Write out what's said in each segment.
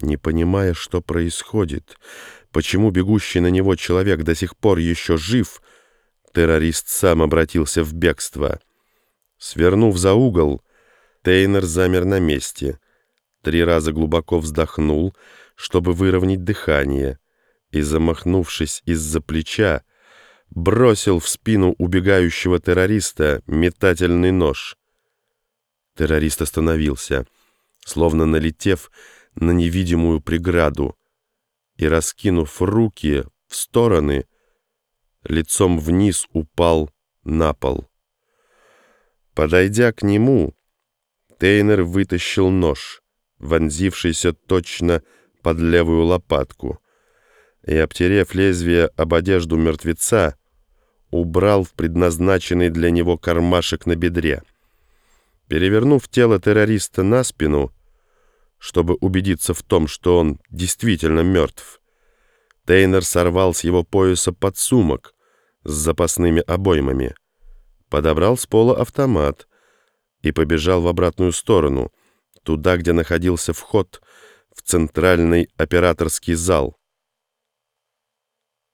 Не понимая, что происходит, почему бегущий на него человек до сих пор еще жив, террорист сам обратился в бегство. Свернув за угол, Тейнер замер на месте, три раза глубоко вздохнул, чтобы выровнять дыхание, и, замахнувшись из-за плеча, бросил в спину убегающего террориста метательный нож. Террорист остановился, словно налетев на невидимую преграду, и, раскинув руки в стороны, лицом вниз упал на пол. Подойдя к нему, Тейнер вытащил нож, вонзившийся точно под левую лопатку, и, обтерев лезвие об одежду мертвеца, убрал в предназначенный для него кармашек на бедре. Перевернув тело террориста на спину, чтобы убедиться в том, что он действительно мертв, Тейнер сорвал с его пояса подсумок с запасными обоймами, подобрал с пола автомат и побежал в обратную сторону, туда, где находился вход в центральный операторский зал.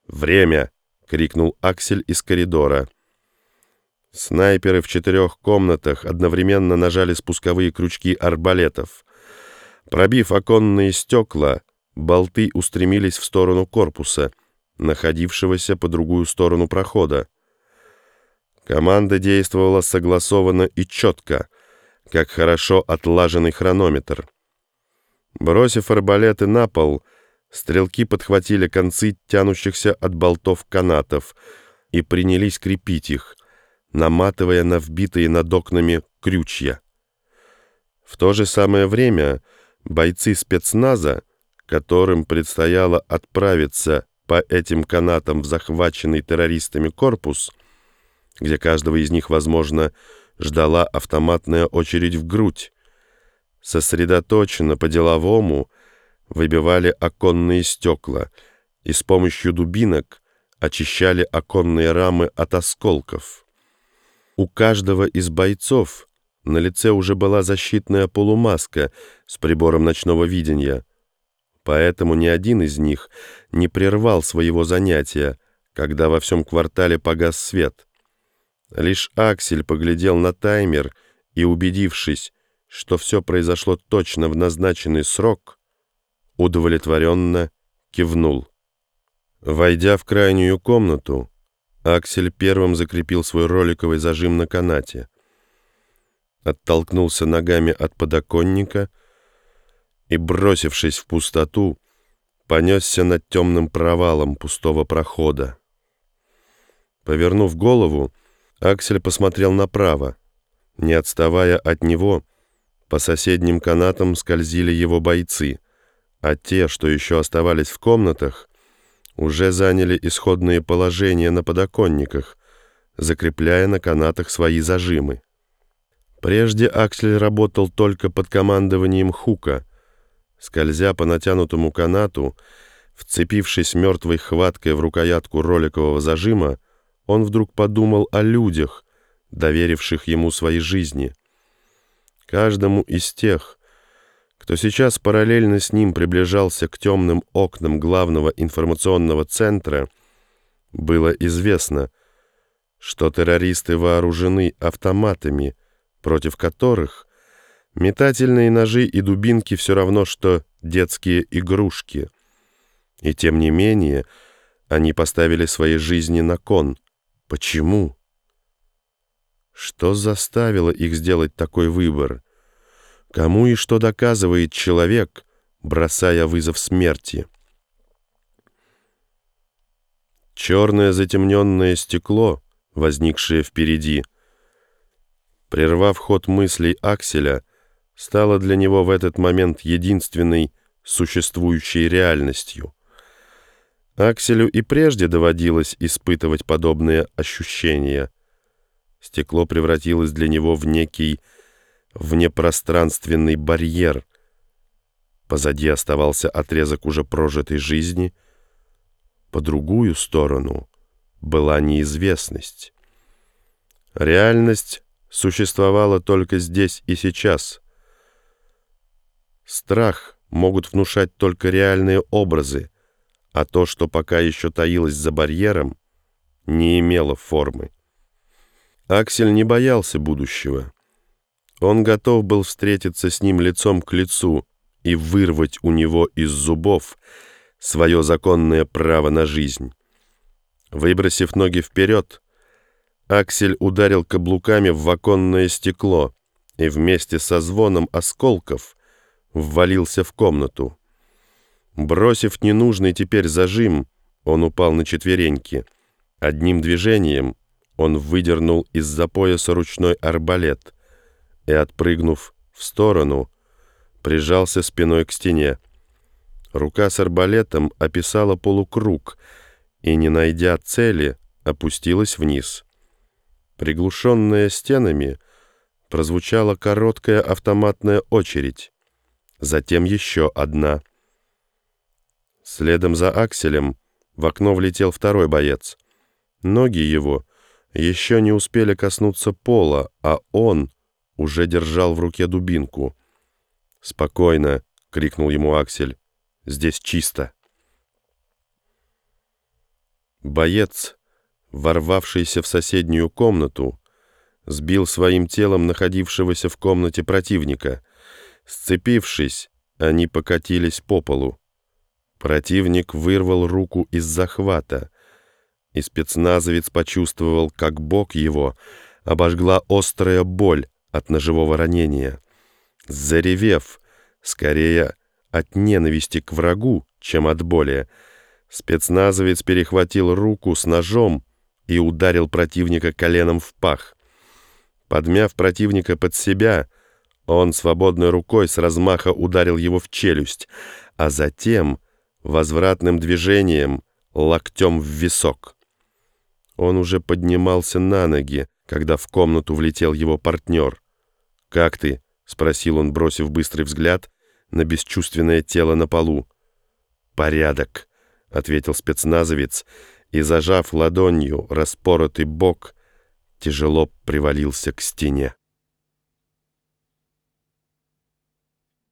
«Время!» — крикнул Аксель из коридора. Снайперы в четырех комнатах одновременно нажали спусковые крючки арбалетов. Пробив оконные стекла, болты устремились в сторону корпуса, находившегося по другую сторону прохода. Команда действовала согласованно и четко, как хорошо отлаженный хронометр. Бросив арбалеты на пол, стрелки подхватили концы тянущихся от болтов канатов и принялись крепить их, наматывая на вбитые над окнами крючья. В то же самое время бойцы спецназа, которым предстояло отправиться по этим канатам в захваченный террористами корпус, где каждого из них, возможно, ждала автоматная очередь в грудь, сосредоточенно по-деловому выбивали оконные стекла и с помощью дубинок очищали оконные рамы от осколков. У каждого из бойцов на лице уже была защитная полумаска с прибором ночного видения, поэтому ни один из них не прервал своего занятия, когда во всем квартале погас свет. Лишь Аксель поглядел на таймер и, убедившись, что все произошло точно в назначенный срок, удовлетворенно кивнул. Войдя в крайнюю комнату, Аксель первым закрепил свой роликовый зажим на канате, оттолкнулся ногами от подоконника и, бросившись в пустоту, понесся над темным провалом пустого прохода. Повернув голову, Аксель посмотрел направо. Не отставая от него, по соседним канатам скользили его бойцы, а те, что еще оставались в комнатах, уже заняли исходные положения на подоконниках, закрепляя на канатах свои зажимы. Прежде Аксель работал только под командованием Хука, скользя по натянутому канату, вцепившись мертвой хваткой в рукоятку роликового зажима, он вдруг подумал о людях, доверивших ему свои жизни. Каждому из тех, кто сейчас параллельно с ним приближался к темным окнам главного информационного центра, было известно, что террористы вооружены автоматами, против которых метательные ножи и дубинки все равно, что детские игрушки. И тем не менее они поставили свои жизни на кон. Почему? Что заставило их сделать такой выбор? Кому и что доказывает человек, бросая вызов смерти? Черное затемненное стекло, возникшее впереди, прервав ход мыслей Акселя, стало для него в этот момент единственной существующей реальностью. Акселю и прежде доводилось испытывать подобные ощущения. Стекло превратилось для него в некий внепространственный барьер. Позади оставался отрезок уже прожитой жизни. По другую сторону была неизвестность. Реальность существовала только здесь и сейчас. Страх могут внушать только реальные образы, а то, что пока еще таилось за барьером, не имело формы. Аксель не боялся будущего. Он готов был встретиться с ним лицом к лицу и вырвать у него из зубов свое законное право на жизнь. Выбросив ноги вперед, Аксель ударил каблуками в оконное стекло и вместе со звоном осколков ввалился в комнату. Бросив ненужный теперь зажим, он упал на четвереньки. Одним движением он выдернул из-за пояса ручной арбалет и, отпрыгнув в сторону, прижался спиной к стене. Рука с арбалетом описала полукруг и, не найдя цели, опустилась вниз. Приглушенная стенами, прозвучала короткая автоматная очередь, затем еще одна. Следом за акселем в окно влетел второй боец. Ноги его еще не успели коснуться пола, а он уже держал в руке дубинку. «Спокойно!» — крикнул ему Аксель. «Здесь чисто!» Боец ворвавшийся в соседнюю комнату, сбил своим телом находившегося в комнате противника. Сцепившись, они покатились по полу. Противник вырвал руку из захвата, и спецназовец почувствовал, как бок его обожгла острая боль от ножевого ранения. Заревев, скорее от ненависти к врагу, чем от боли, спецназовец перехватил руку с ножом и ударил противника коленом в пах. Подмяв противника под себя, он свободной рукой с размаха ударил его в челюсть, а затем возвратным движением локтем в висок. Он уже поднимался на ноги, когда в комнату влетел его партнер. «Как ты?» — спросил он, бросив быстрый взгляд на бесчувственное тело на полу. «Порядок», — ответил спецназовец, — и, зажав ладонью распоротый бок, тяжело привалился к стене.